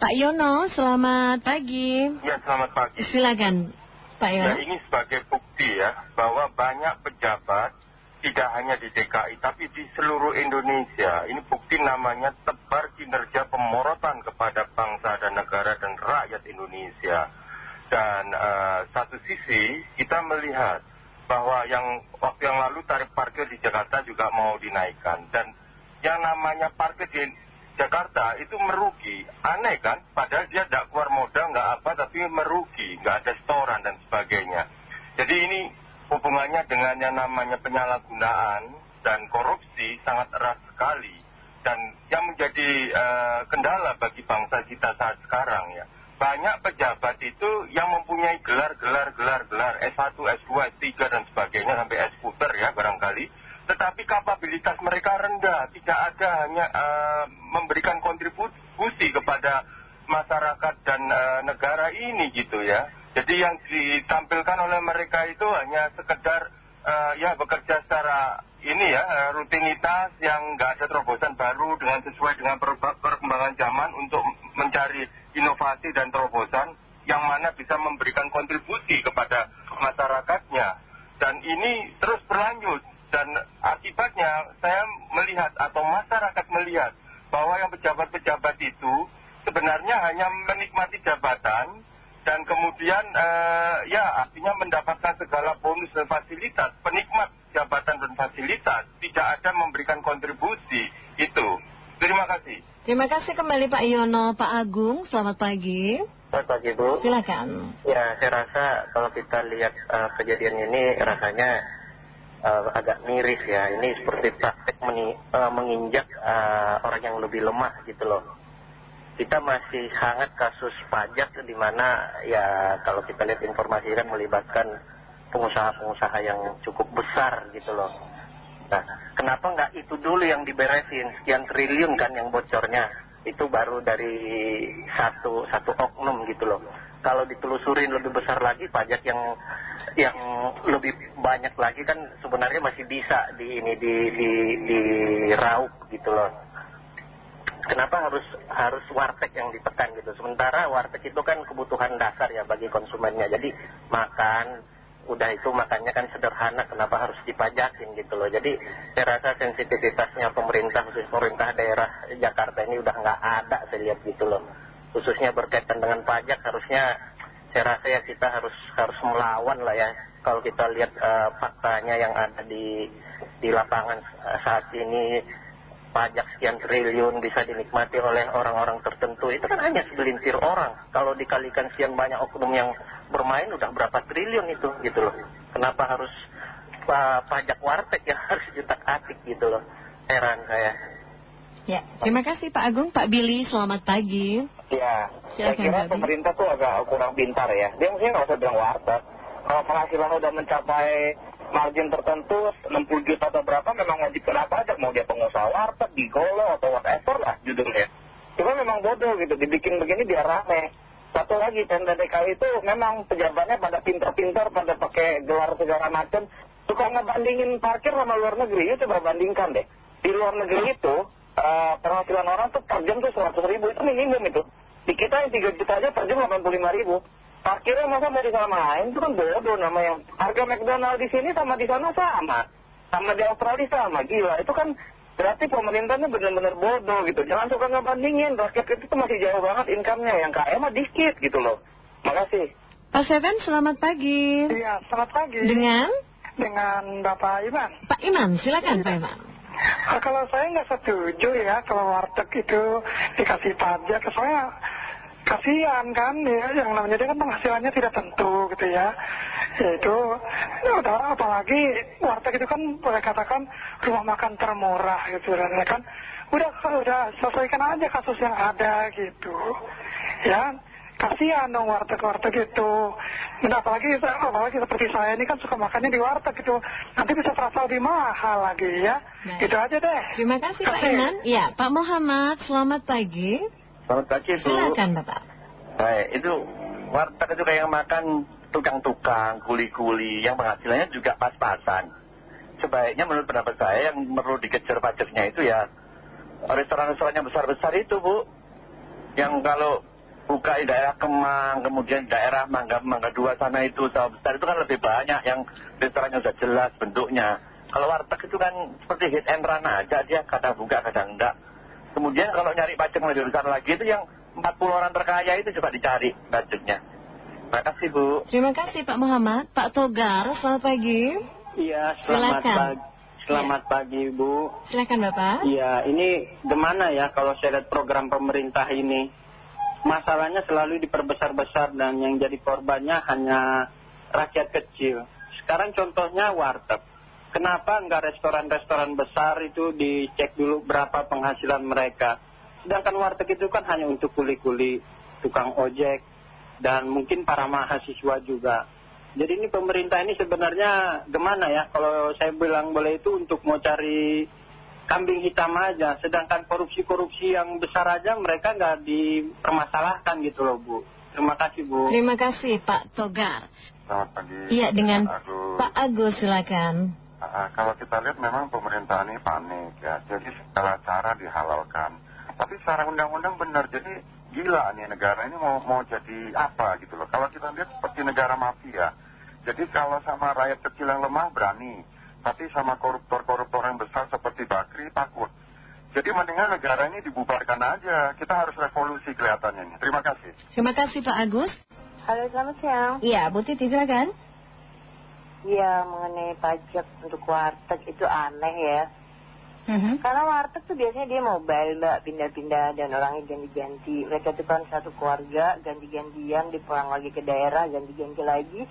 Pak Yono, selamat pagi. Ya, selamat pagi. Silakan, Pak Yono. Nah, ini sebagai bukti ya, bahwa banyak pejabat, tidak hanya di DKI, tapi di seluruh Indonesia. Ini bukti namanya tebar kinerja pemorotan kepada bangsa dan negara dan rakyat Indonesia. Dan uh, satu sisi, kita melihat bahwa yang waktu yang lalu tarif parkir di Jakarta juga mau dinaikkan. Dan yang namanya parkir di Jakarta itu merugi. Aneh kan? Padahal dia tidak keluar modal, nggak apa, tapi merugi. Nggak ada setoran dan sebagainya. Jadi ini hubungannya dengan yang namanya penyalahgunaan dan korupsi sangat erat sekali. Dan yang menjadi uh, kendala bagi bangsa kita saat sekarang ya. Banyak pejabat itu yang mempunyai gelar-gelar, gelar-gelar S1, S2, S3 dan sebagainya sampai S puter ya barangkali tetapi kapabilitas mereka rendah, tidak ada hanya uh, memberikan kontribusi kepada masyarakat dan uh, negara ini gitu ya. Jadi yang ditampilkan oleh mereka itu hanya sekedar uh, ya bekerja secara ini ya rutinitas yang nggak ada terobosan baru dengan sesuai dengan perkembangan zaman untuk mencari inovasi dan terobosan yang mana bisa memberikan kontribusi kepada masyarakatnya. Dan ini terus berlanjut dan akibatnya saya melihat atau masyarakat melihat bahwa yang pejabat-pejabat itu sebenarnya hanya menikmati jabatan dan kemudian eh, ya artinya mendapatkan segala bonus dan fasilitas penikmat jabatan dan fasilitas tidak ada memberikan kontribusi itu. Terima kasih. Terima kasih kembali Pak Yono Pak Agung selamat pagi. Selamat pagi Bu. Silakan. Ya saya rasa kalau kita lihat uh, kejadian ini rasanya uh, agak miris ya. Ini seperti praktek uh, menginjak uh, orang yang lebih lemah gitu loh. Kita masih hangat kasus pajak di mana ya kalau kita lihat informasi kan melibatkan pengusaha-pengusaha yang cukup besar gitu loh. Nah, kenapa nggak itu dulu yang diberesin sekian triliun kan yang bocornya? Itu baru dari satu satu oknum gitu loh kalau ditelusurin lebih besar lagi pajak yang yang lebih banyak lagi kan sebenarnya masih bisa di ini di di di raup gitu loh. Kenapa harus harus warteg yang ditekan gitu? Sementara warteg itu kan kebutuhan dasar ya bagi konsumennya. Jadi makan, udah itu makannya kan sederhana, kenapa harus dipajakin gitu loh. Jadi saya rasa sensitivitasnya pemerintah, khusus pemerintah daerah Jakarta ini udah nggak ada saya lihat gitu loh khususnya berkaitan dengan pajak harusnya saya rasa ya kita harus harus melawan lah ya. Kalau kita lihat uh, faktanya yang ada di di lapangan uh, saat ini pajak sekian triliun bisa dinikmati oleh orang-orang tertentu itu kan hanya segelintir orang. Kalau dikalikan sekian banyak oknum yang bermain udah berapa triliun itu gitu loh. Kenapa harus uh, pajak warteg yang harus jutak atik gitu loh? Heran saya Ya, terima kasih Pak Agung. Pak Billy, selamat pagi. Ya, saya kira pemerintah tuh agak kurang pintar ya. Dia mungkin nggak usah bilang warteg. Kalau penghasilan udah mencapai margin tertentu 60 juta atau berapa memang wajib kena pajak. Mau dia pengusaha warteg, gigolo atau whatever lah judulnya. Cuma memang bodoh gitu, dibikin begini biar rame. Satu lagi, Pemda DKI itu memang pejabatnya pada pintar-pintar, pada pakai gelar segala macam. Suka ngebandingin parkir sama luar negeri, itu coba bandingkan deh. Di luar negeri itu, uh, penghasilan orang tuh per jam tuh 100 ribu. Itu minimum itu. Di kita yang 3 juta aja per jam 85 ribu. Parkirnya masa mau disamain itu kan bodoh nama yang harga McDonald di sini sama di sana sama. Sama di Australia sama. Gila itu kan berarti pemerintahnya benar-benar bodoh gitu. Jangan suka ngebandingin. Rakyat itu tuh masih jauh banget income-nya. Yang kaya mah dikit gitu loh. Makasih. Pak Seven selamat pagi. Iya selamat pagi. Dengan? Dengan Bapak Iman. Pak Iman silakan Pak Iman kalau saya nggak setuju ya kalau warteg itu dikasih pajak, soalnya kasihan kan ya yang namanya dia kan penghasilannya tidak tentu gitu ya. Yaitu udah apalagi warteg itu kan boleh katakan rumah makan termurah gitu ya kan. Udah udah selesaikan aja kasus yang ada gitu. Ya kasihan dong warteg-warteg itu. Dan apalagi, apalagi seperti saya ini kan suka makannya di warteg gitu. Nanti bisa terasa lebih mahal lagi ya. Baik. gitu aja deh. terima kasih Pak Iman. Ya Pak Muhammad selamat pagi. Selamat pagi Bu. Silakan Bapak. Baik itu warteg itu kayak makan tukang-tukang kuli-kuli yang penghasilannya juga pas-pasan. Sebaiknya menurut pendapat saya yang perlu dikejar pajaknya itu ya restoran-restoran yang besar-besar itu Bu. Yang kalau buka di daerah Kemang, kemudian di daerah Mangga, Mangga Dua sana itu sawah besar itu kan lebih banyak yang restorannya sudah jelas bentuknya. Kalau warteg itu kan seperti hit and run aja dia kadang buka kadang enggak. Kemudian kalau nyari pajak lebih besar lagi itu yang 40 orang terkaya itu coba dicari budgetnya. Terima kasih Bu. Terima kasih Pak Muhammad. Pak Togar, selamat pagi. Iya, selamat pagi. Selamat ya. pagi Bu. Silakan Bapak. Iya, ini gimana ya kalau saya lihat program pemerintah ini masalahnya selalu diperbesar-besar dan yang jadi korbannya hanya rakyat kecil. Sekarang contohnya warteg. Kenapa enggak restoran-restoran besar itu dicek dulu berapa penghasilan mereka? Sedangkan warteg itu kan hanya untuk kuli-kuli, tukang ojek, dan mungkin para mahasiswa juga. Jadi ini pemerintah ini sebenarnya gimana ya? Kalau saya bilang boleh itu untuk mau cari kambing hitam aja. Sedangkan korupsi-korupsi yang besar aja mereka nggak dipermasalahkan gitu loh Bu. Terima kasih Bu. Terima kasih Pak Togar. Selamat pagi. Iya dengan Pak Agus silakan. Uh, kalau kita lihat memang pemerintah ini panik ya. Jadi segala cara dihalalkan. Tapi secara undang-undang benar. Jadi gila nih negara ini mau, mau jadi apa gitu loh. Kalau kita lihat seperti negara mafia. Jadi kalau sama rakyat kecil yang lemah berani tapi sama koruptor-koruptor yang besar seperti Bakri takut. Jadi mendingan negara ini dibubarkan aja. Kita harus revolusi kelihatannya. Terima kasih. Terima kasih Pak Agus. Halo selamat siang. Iya Bu Titi silakan. Iya mengenai pajak untuk warteg itu aneh ya. -hmm. Karena warteg tuh biasanya dia mobile mbak pindah-pindah dan orangnya ganti-ganti. Mereka tuh kan satu keluarga ganti-gantian dipulang lagi ke daerah ganti-ganti lagi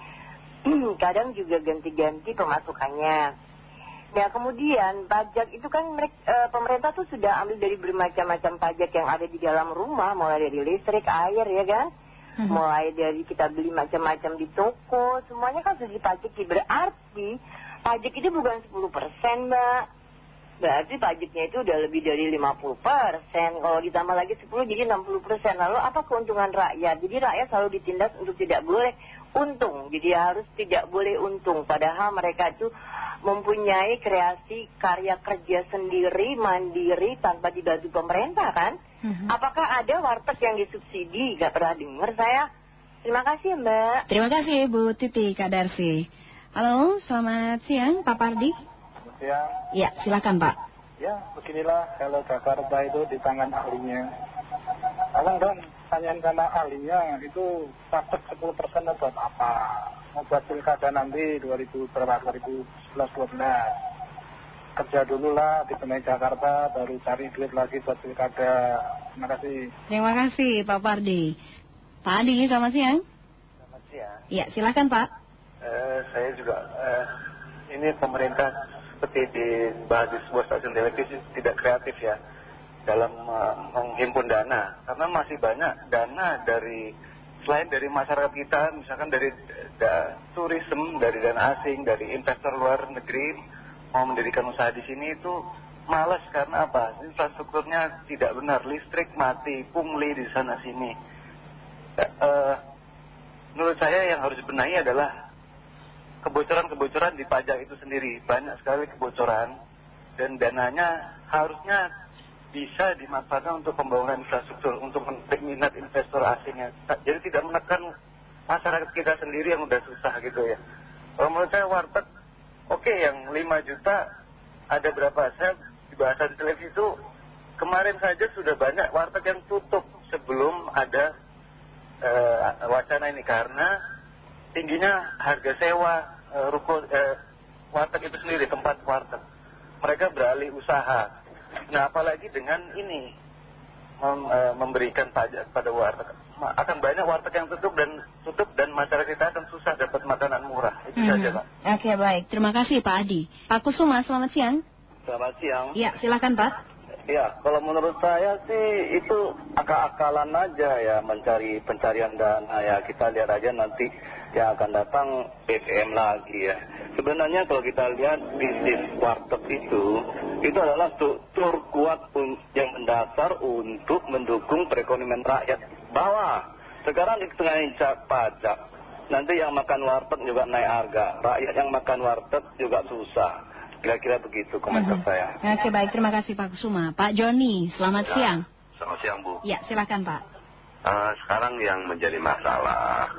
kadang juga ganti-ganti pemasukannya. Ya kemudian pajak itu kan mereka, e, pemerintah tuh sudah ambil dari bermacam-macam pajak yang ada di dalam rumah, mulai dari listrik, air ya kan, hmm. mulai dari kita beli macam-macam di toko, semuanya kan sudah dipajaki. Berarti pajak itu bukan 10 persen mbak, berarti pajaknya itu udah lebih dari 50 persen. Kalau ditambah lagi 10 jadi 60 persen. Lalu apa keuntungan rakyat? Jadi rakyat selalu ditindas untuk tidak boleh untung. Jadi harus tidak boleh untung. Padahal mereka itu mempunyai kreasi karya kerja sendiri, mandiri, tanpa dibantu pemerintah kan? -hmm. Apakah ada warteg yang disubsidi? Gak pernah dengar saya. Terima kasih Mbak. Terima kasih Bu Titi Kadarsi. Halo, selamat siang Pak Pardi. Selamat siang. Ya, silakan Pak. Ya, beginilah kalau Jakarta itu di tangan ahlinya. Tolong dong tanyain sama ahlinya itu takut 10 persen buat apa. Mau buat pilkada nanti 2000 berapa 2011 12 kerja dulu lah di Benai Jakarta baru cari duit lagi buat pilkada. Terima kasih. Terima kasih Pak Pardi. Pak Adi selamat siang. Selamat siang. Ya silakan Pak. Eh, saya juga eh, ini pemerintah seperti di bahas di sebuah stasiun televisi tidak kreatif ya dalam uh, menghimpun dana. Karena masih banyak dana dari selain dari masyarakat kita misalkan dari da, turisme dari dana asing dari investor luar negeri mau mendirikan usaha di sini itu malas karena apa? Infrastrukturnya tidak benar. Listrik mati pungli di sana sini. Uh, menurut saya yang harus dibenahi adalah kebocoran-kebocoran di pajak itu sendiri. Banyak sekali kebocoran dan dananya harusnya bisa dimanfaatkan untuk pembangunan infrastruktur, untuk menarik minat investor asingnya. Jadi tidak menekan masyarakat kita sendiri yang sudah susah gitu ya. Kalau menurut saya warteg, oke yang 5 juta ada berapa? Saya di bahasan televisi itu kemarin saja sudah banyak warteg yang tutup sebelum ada uh, wacana ini karena tingginya harga sewa uh, ruko uh, warteg itu sendiri tempat warteg. Mereka beralih usaha Nah apalagi dengan ini mem, e, memberikan pajak pada warteg akan banyak warteg yang tutup dan tutup dan masyarakat kita akan susah dapat makanan murah itu hmm. saja Pak. Oke baik terima kasih Pak Adi. Pak Kusuma selamat siang. Selamat siang. Ya silakan Pak. Ya, kalau menurut saya sih itu akal-akalan aja ya mencari pencarian dana ya. Kita lihat aja nanti yang akan datang BBM lagi ya. Sebenarnya kalau kita lihat bisnis warteg itu, itu adalah struktur kuat yang mendasar untuk mendukung perekonomian rakyat bawah. Sekarang di tengah injak pajak, nanti yang makan warteg juga naik harga. Rakyat yang makan warteg juga susah. Kira-kira begitu komentar -hmm. saya. Oke baik, terima kasih Pak Kusuma. Pak Joni, selamat ya, siang. Selamat siang Bu. Ya, silakan Pak. uh, sekarang yang menjadi masalah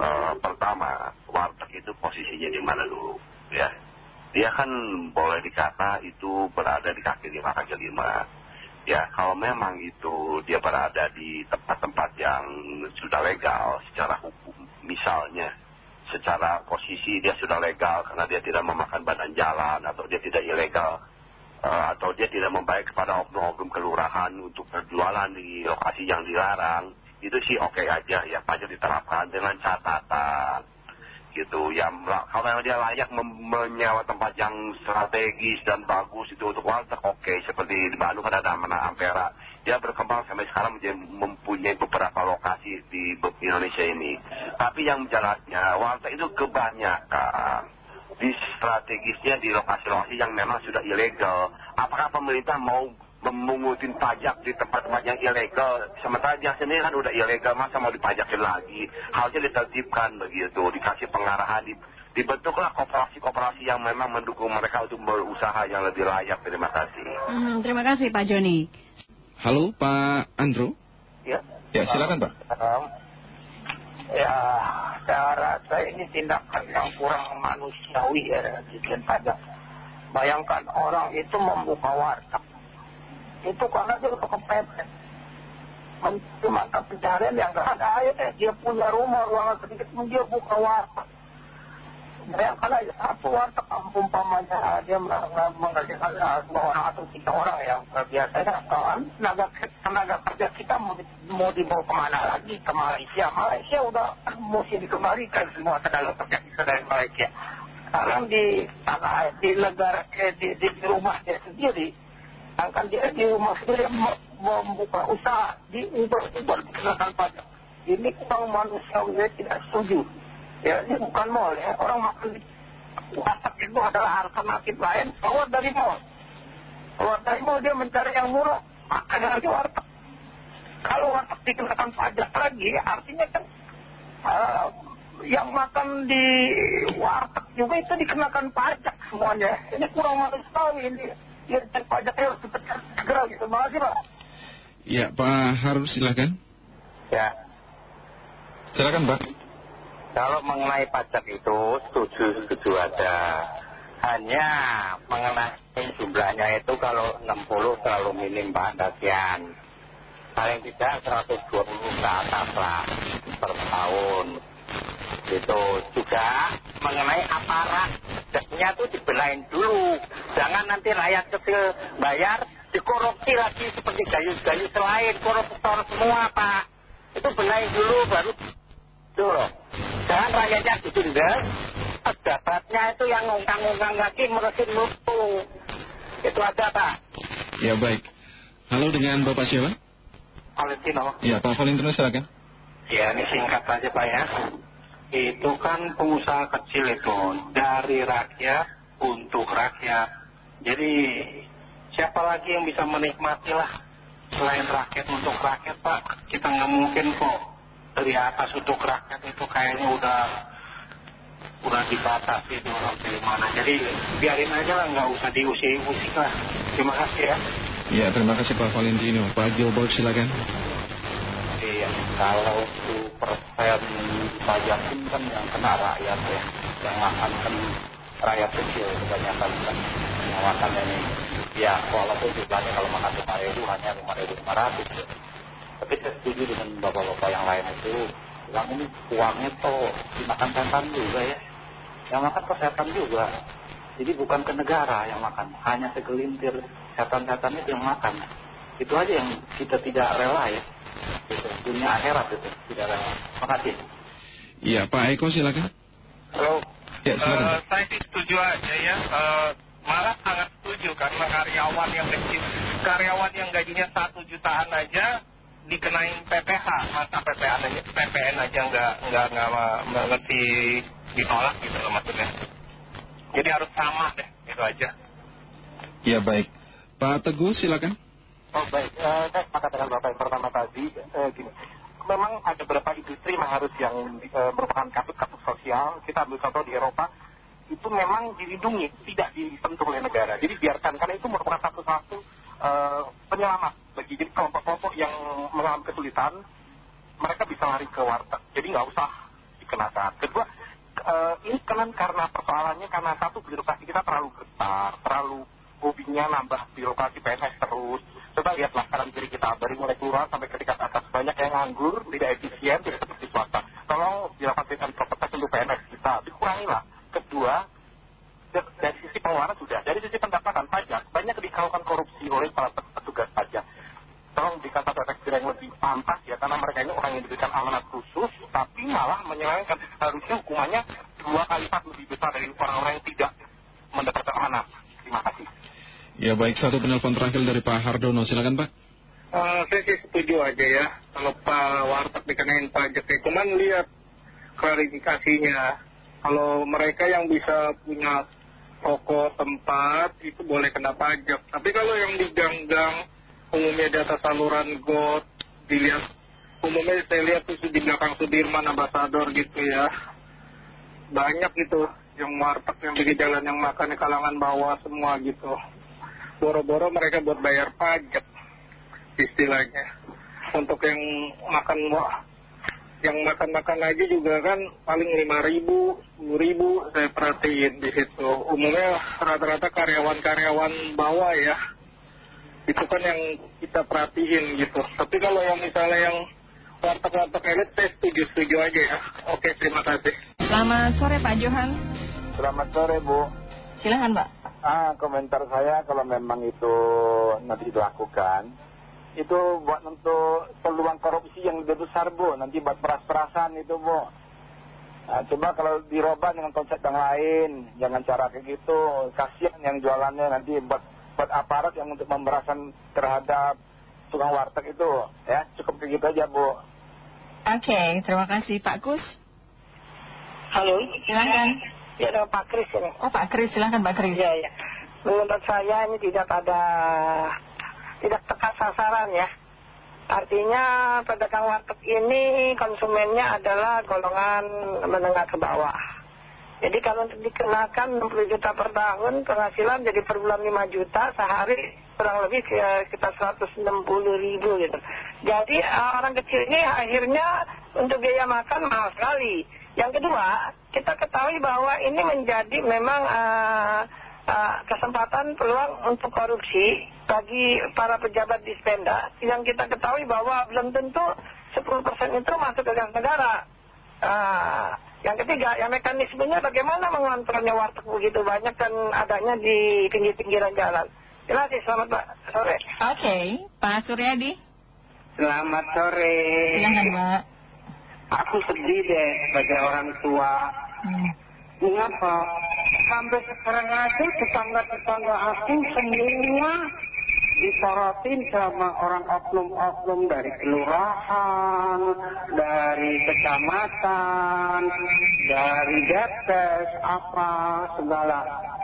uh, pertama warteg itu posisinya di mana dulu ya dia kan boleh dikata itu berada di kaki lima kaki lima ya kalau memang itu dia berada di tempat-tempat yang sudah legal secara hukum misalnya secara posisi dia sudah legal karena dia tidak memakan badan jalan atau dia tidak ilegal uh, atau dia tidak membaik kepada oknum-oknum kelurahan untuk berjualan di lokasi yang dilarang. Itu sih oke aja ya pajak diterapkan dengan catatan gitu ya kalau memang dia layak menyewa tempat yang strategis dan bagus itu untuk warteg oke seperti di Bandung kan ada mana Ampera. Dia berkembang sampai sekarang menjadi, mempunyai beberapa lokasi di Indonesia ini. Tapi yang jelasnya warteg itu kebanyakan di strategisnya di lokasi-lokasi yang memang sudah ilegal. Apakah pemerintah mau memungutin pajak di tempat-tempat yang ilegal. Sementara dia sendiri kan udah ilegal, masa mau dipajakin lagi. Harusnya ditertibkan begitu, dikasih pengarahan, dibentuklah kooperasi-kooperasi yang memang mendukung mereka untuk berusaha yang lebih layak. Terima kasih. Hmm, terima kasih Pak Joni. Halo Pak Andrew. Ya. Ya silakan Pak. Ya, saya rasa ini tindakan yang kurang manusiawi ya, Dirjen Pajak. Bayangkan orang itu membuka warteg itu karena dia udah kepepet mencari mata pencarian yang gak ada. Airnya dia punya rumah ruangan sedikit pun dia buka warteg. Bayangkan aja satu warteg umpamanya dia mengerjakan dua orang atau tiga orang yang biasanya. Kan tenaga, tenaga kerja kita mau, mau dibawa ke mana lagi? Ke Malaysia. Malaysia udah mesti dikembalikan semua tenaga kerja kita dari Malaysia. Sekarang di tanah di negara eh, di, di, di rumahnya sendiri sedangkan dia di rumah sendiri membuka usaha di ubah-ubah dikenakan pajak ini kurang manusiawi tidak setuju. Ya ini bukan mall ya. Orang makan di warteg itu adalah alternatif lain keluar dari mall. Keluar dari mall dia mencari yang murah makan lagi warteg. Kalau warteg dikenakan pajak lagi artinya kan uh, yang makan di warteg juga itu dikenakan pajak semuanya. Ini kurang manusiawi ini pajaknya harus segera gitu. Makasih Pak. Ya Pak Harus silakan. Ya. Silakan Pak. Kalau mengenai pajak itu setuju setuju aja. Hanya mengenai jumlahnya itu kalau 60 terlalu minim Pak Dasian. Paling tidak 120 ke atas lah per tahun itu juga mengenai aparat. Pajaknya itu dibelain dulu. Jangan nanti rakyat kecil bayar dikorupsi lagi seperti gayu-gayu selain koruptor semua pak. Itu benahin dulu baru itu loh. Jangan rakyatnya ditindas pejabatnya itu yang ngungkang-ngungkang lagi meresin mutu itu aja pak. Ya baik. Halo dengan bapak siapa? Valentino. Ya Pak Valentino silakan. Ya ini singkat aja pak ya itu kan pengusaha kecil itu dari rakyat untuk rakyat. Jadi siapa lagi yang bisa menikmati lah selain rakyat untuk rakyat Pak? Kita nggak mungkin kok dari atas untuk rakyat itu kayaknya udah udah dibatasi itu sampai mana. Jadi biarin aja lah nggak usah diusik-usik lah. Terima kasih ya. Ya terima kasih Pak Valentino. Pak Gilbert silakan. Kalau itu persen pajakin kan yang kena rakyat ya, yang makan kan rakyat kecil kebanyakan kan yang makan ini. Ya, walaupun jumlahnya kalau makan lima ribu hanya lima ribu lima ratus ya. Tapi saya setuju dengan bapak-bapak yang lain itu, yang ini uangnya tuh dimakan setan juga ya. Yang makan kesehatan juga. Jadi bukan ke negara yang makan, hanya segelintir setan-setan itu yang makan. Itu aja yang kita tidak rela ya gitu. dunia akhirat itu. Tidak ada. Makasih iya Pak Eko silakan. Halo. Ya silakan. Uh, saya sih setuju aja ya. Uh, malah sangat setuju karena karyawan yang kecil. Karyawan yang gajinya satu jutaan aja dikenain PPH masa PPN aja PPN aja nggak nggak nggak ngerti ditolak gitu loh maksudnya. Jadi harus sama deh itu aja. Ya baik. Pak Teguh silakan Oh baik, uh, saya sepakat dengan Bapak yang pertama tadi, uh, gini, memang ada beberapa industri yang harus yang uh, merupakan kasus-kasus sosial, kita ambil contoh di Eropa, itu memang dilindungi, tidak disentuh oleh negara. Jadi biarkan, karena itu merupakan satu-satu uh, penyelamat bagi kelompok-kelompok yang mengalami kesulitan, mereka bisa lari ke warteg. Jadi nggak usah dikenakan kedua eh, ini kan karena persoalannya karena satu birokrasi kita terlalu besar terlalu hobinya nambah birokrasi PNS terus coba lihatlah kanan kiri kita. Dari mulai keluar sampai ke tingkat atas. Banyak yang nganggur tidak efisien tidak seperti swasta. Tolong dilakukan fit and proper test untuk PNS kita dikurangilah kedua da- dari sisi pengeluaran sudah. Dari sisi pendapatan pajak. Banyak dilakukan korupsi oleh para pet- petugas pajak. Tolong berikan satu yang lebih pantas ya karena mereka ini orang yang diberikan amanat khusus tapi malah menyelewengkan. Harusnya hukumannya dua kali lipat lebih besar dari orang-orang yang tidak mendapatkan amanat. Terima kasih Ya baik, satu penelpon terakhir dari Pak Hardono. Silakan Pak. Eh, saya sih setuju aja ya kalau Pak Warteg dikenain pajak ya. Cuman lihat klarifikasinya. Kalau mereka yang bisa punya toko tempat itu boleh kena pajak. Tapi kalau yang di gang-gang umumnya di atas saluran got dilihat umumnya saya lihat tuh di belakang Sudirman Ambasador gitu ya. Banyak gitu yang warteg yang di jalan yang makannya kalangan bawah semua gitu. Boro-boro mereka buat bayar pajak istilahnya untuk yang makan wah yang makan-makan aja juga kan paling lima ribu, sepuluh ribu saya perhatiin di situ. Umumnya rata-rata karyawan-karyawan bawah ya. Itu kan yang kita perhatiin gitu. Tapi kalau yang misalnya yang warteg-warteg elit saya setuju-setuju aja ya. Oke terima kasih. Selamat sore Pak Johan. Selamat sore Bu. Silahkan Pak. Ah, komentar saya kalau memang itu nanti dilakukan, itu buat untuk peluang korupsi yang lebih besar Bu, nanti buat peras-perasan itu Bu. Nah, coba kalau dirubah dengan konsep yang lain, jangan cara kayak gitu, kasihan yang jualannya nanti buat buat aparat yang untuk pemberasan terhadap tukang warteg itu, ya cukup kayak gitu aja Bu. Oke, terima kasih Pak Kus. Halo. Silahkan. Ya, ada Pak Kris ini. Oh Pak Kris, silahkan Pak Kris. Iya, iya. Menurut saya ini tidak ada, tidak tepat sasaran ya. Artinya pedagang warteg ini konsumennya adalah golongan menengah ke bawah. Jadi kalau untuk dikenakan 60 juta per tahun, penghasilan jadi per bulan 5 juta, sehari kurang lebih kita 160 ribu gitu. Jadi eh, orang kecil ini akhirnya untuk biaya makan mahal sekali. Yang kedua, kita ketahui bahwa ini menjadi memang eh, eh, kesempatan peluang untuk korupsi bagi para pejabat di Spenda yang kita ketahui bahwa belum tentu 10% itu masuk ke gas negara. Ah, yang ketiga, ya mekanismenya bagaimana mengontrolnya warteg begitu banyak dan adanya di pinggir-pinggiran jalan. Terima kasih, selamat sore. Oke, Pak Suryadi. Selamat sore. Silahkan Pak. Aku sedih deh sebagai orang tua. Mengapa? Sampai sekarang aja tetangga-tetangga aku semua disorotin sama orang oknum-oknum dari kelurahan, dari kecamatan, dari depes, apa segala.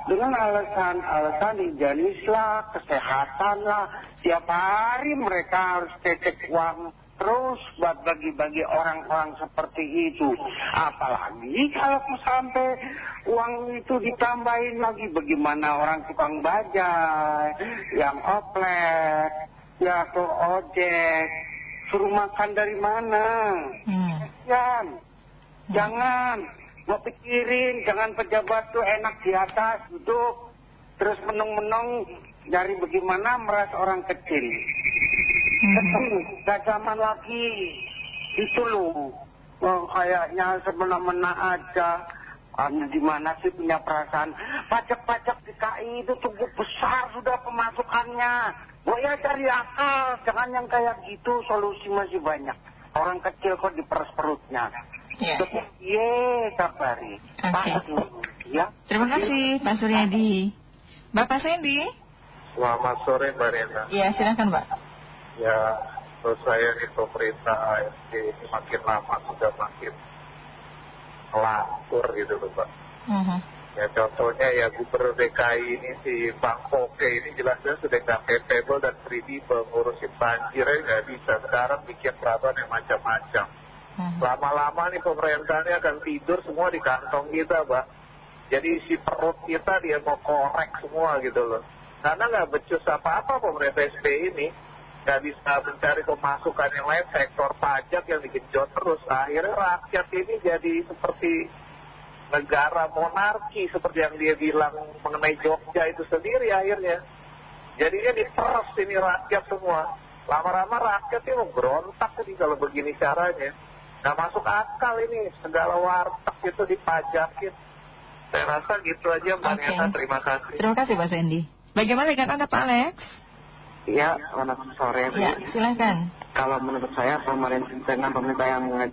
Dengan alasan-alasan higienis lah, kesehatan lah. Tiap hari mereka harus tetek uang terus buat bagi-bagi orang-orang seperti itu. Apalagi kalau sampai uang itu ditambahin lagi bagaimana orang tukang bajai, yang oplek, ya ke ojek, suruh makan dari mana? Jangan, jangan, mau pikirin, jangan pejabat tuh enak di atas, duduk, terus menung-menung dari bagaimana meras orang kecil. Gak zaman lagi. Itu loh. Oh, kayaknya semena-mena aja. Anda di mana sih punya perasaan? Pajak-pajak DKI itu cukup besar sudah pemasukannya. Gue ya cari akal. Jangan yang kayak gitu. Solusi masih banyak. Orang kecil kok diperes perutnya. Ya. Ye, kabari. Ya. Terima kasih Pak Suryadi. Bapak Sandy. Selamat sore Mbak Rena. Ya, silahkan Pak. Ya, menurut saya di pemerintah ASD ini makin lama sudah makin melantur gitu loh Pak. Mhm. Ya contohnya ya Gubernur DKI ini si Bang Koke ini jelas-jelas sudah nggak capable dan kredibel ngurusin banjirnya nggak bisa. Sekarang bikin peraturan yang macam-macam. Lama-lama nih pemerintahannya akan tidur semua di kantong kita Pak. Jadi si perut kita dia mau korek semua gitu loh. Karena nggak becus apa-apa pemerintah SBY ini. Nggak bisa mencari pemasukan yang lain sektor pajak yang digenjot terus. Akhirnya rakyat ini jadi seperti negara monarki seperti yang dia bilang mengenai Jogja itu sendiri akhirnya. Jadinya diperes ini rakyat semua. Lama-lama rakyat ini mau berontak nih kalau begini caranya. Nggak masuk akal ini segala warteg itu dipajakin. Saya rasa gitu aja Mbak Oke. Neta. Terima kasih. Terima kasih Pak Sandy. Bagaimana dengan Anda Pak Alex? Ya, selamat sore. Bu. Ya, silahkan. Kalau menurut saya pemerintah dengan pemerintah yang mengambil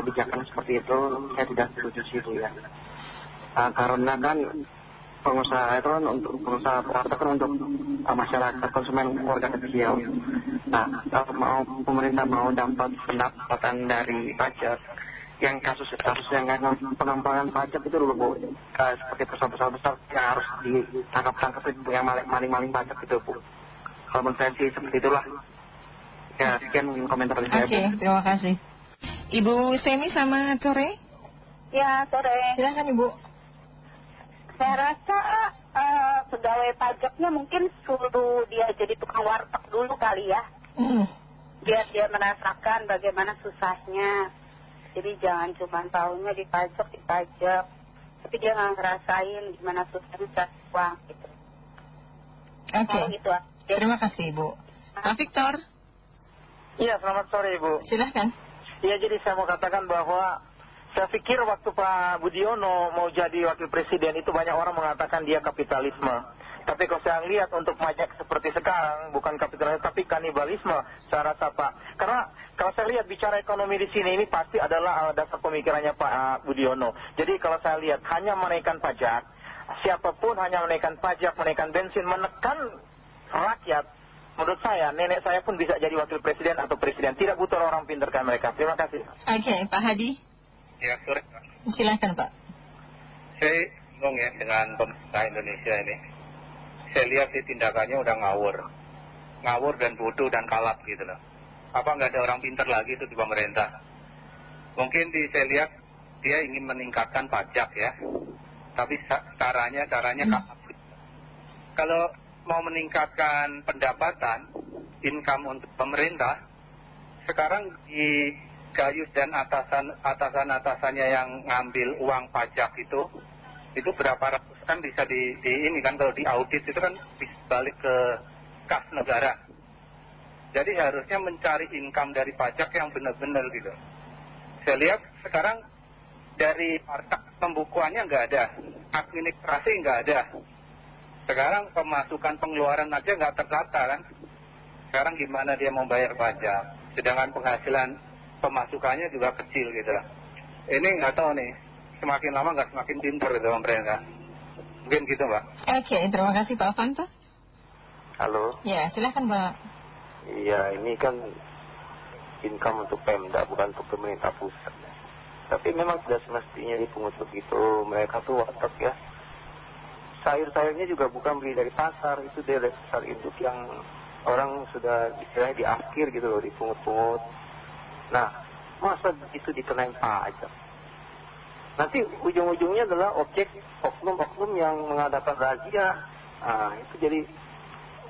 kebijakan seperti itu, saya tidak setuju sih Bu ya. Ah, karena kan pengusaha itu kan untuk pengusaha warteg kan untuk ah, masyarakat konsumen warga kecil. Nah, kalau mau pemerintah mau dapat pendapatan dari pajak, yang kasus-kasus yang kan pengampunan pajak itu dulu Bu. Ah, seperti perusahaan-perusahaan besar yang harus ditangkap-tangkap itu yang maling- maling-maling pajak itu Bu. Kalau menurut saya sih seperti itulah. Ya, sekian mungkin komentar dari Oke, saya. Bu. terima kasih. Ibu Semi sama sore. Ya, sore. Silahkan Ibu. Saya rasa eh, pegawai pajaknya mungkin suruh dia jadi tukang warteg dulu kali ya. Hmm. Biar dia merasakan bagaimana susahnya. Jadi jangan cuma tahunya dipajak, dipajak. Tapi dia nggak ngerasain gimana susahnya cari uang gitu. Oke. Kalau gitu. Terima kasih Ibu. Pak Victor, Iya, selamat sore Ibu. silahkan. Iya, jadi saya mau katakan bahwa saya pikir waktu Pak Budiono mau jadi wakil presiden itu banyak orang mengatakan dia kapitalisme. Tapi kalau saya lihat untuk pajak seperti sekarang, bukan kapitalisme tapi kanibalisme, saya rasa Pak. Karena kalau saya lihat bicara ekonomi di sini, ini pasti adalah eh, dasar pemikirannya Pak eh, Budiono. Jadi kalau saya lihat hanya menaikkan pajak, siapa pun hanya menaikkan pajak, menaikkan bensin, menekan rakyat, menurut saya nenek saya pun bisa jadi wakil presiden atau presiden. Tidak butuh orang pintar kayak mereka. Terima kasih. Oke, Pak Hadi, Ya, sore. silahkan Pak. Saya bingung ya dengan pemerintah Indonesia ini. Saya lihat sih tindakannya udah ngawur. Ngawur dan bodoh dan kalap gitu loh. Apa nggak ada orang pintar lagi itu di pemerintah? Mungkin di, saya lihat dia ingin meningkatkan pajak ya. Tapi caranya, caranya kalap. Kalau mau meningkatkan pendapatan, income untuk pemerintah, sekarang di Gayus dan atasan atasan atasannya yang ngambil uang pajak itu itu berapa ratus kan bisa di, di ini kan kalau di audit itu kan balik ke kas negara. Jadi harusnya mencari income dari pajak yang benar-benar gitu. Saya lihat sekarang dari pembukuannya nggak ada administrasi nggak ada sekarang pemasukan pengeluaran aja nggak tertata kan sekarang gimana dia mau bayar pajak sedangkan penghasilan pemasukannya juga kecil gitu lah. Ini nggak tahu nih, semakin lama nggak semakin pintar gitu pemerintah. Mungkin gitu mbak. Oke, terima kasih Pak Fanta. Halo, Ya, silahkan Pak. iya ini kan income untuk Pemda bukan untuk pemerintah pusat. Tapi memang tidak semestinya dipungut begitu. Mereka tuh warteg ya. Sayur-sayurnya juga bukan beli dari pasar, itu dari pasar induk yang orang sudah istilahnya di akhir gitu loh dipungut-pungut. Nah, masa itu dikenain pajak? Nanti ujung-ujungnya adalah objek oknum-oknum yang mengadakan razia. Nah, itu jadi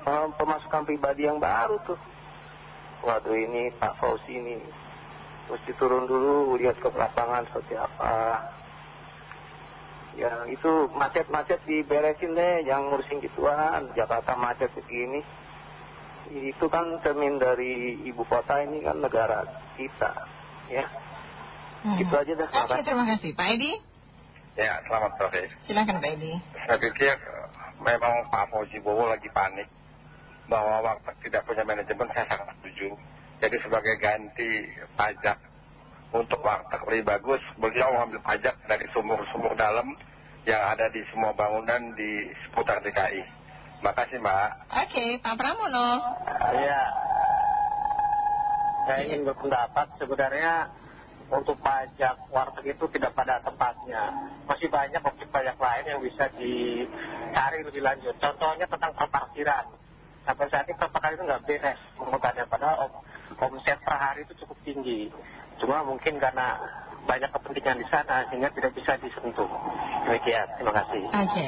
eh, pemasukan pribadi yang baru tuh. Waduh ini Pak Fauzi ini mesti turun dulu lihat ke lapangan seperti apa. Ya itu macet-macet diberesin deh, jangan ngurusin gituan. Jakarta macet begini. Itu kan cermin dari ibu kota ini kan negara kita, ya. Hmm. Gitu aja dah. Oke, terima kasih. Pak Edi, Ya, selamat sore. silahkan Pak Edi. Saya pikir eh, memang Pak Fauzi Bowo lagi panik bahwa warteg tidak punya manajemen, saya sangat setuju. Jadi sebagai ganti pajak untuk warteg lebih bagus, beliau mengambil pajak dari sumur-sumur dalam yang ada di semua bangunan di seputar DKI. Makasih Mbak. Oke, Pak Pramono. Iya. Saya ingin berpendapat sebenarnya untuk pajak warteg itu tidak pada tempatnya. Masih banyak objek pajak lain yang bisa dicari lebih lanjut. Contohnya tentang perparkiran. Sampai saat ini perparkiran itu nggak beres pemungutannya. Padahal om- omset per hari itu cukup tinggi. Cuma mungkin karena banyak kepentingan di sana sehingga tidak bisa disentuh. Demikian. Terima kasih. Oke.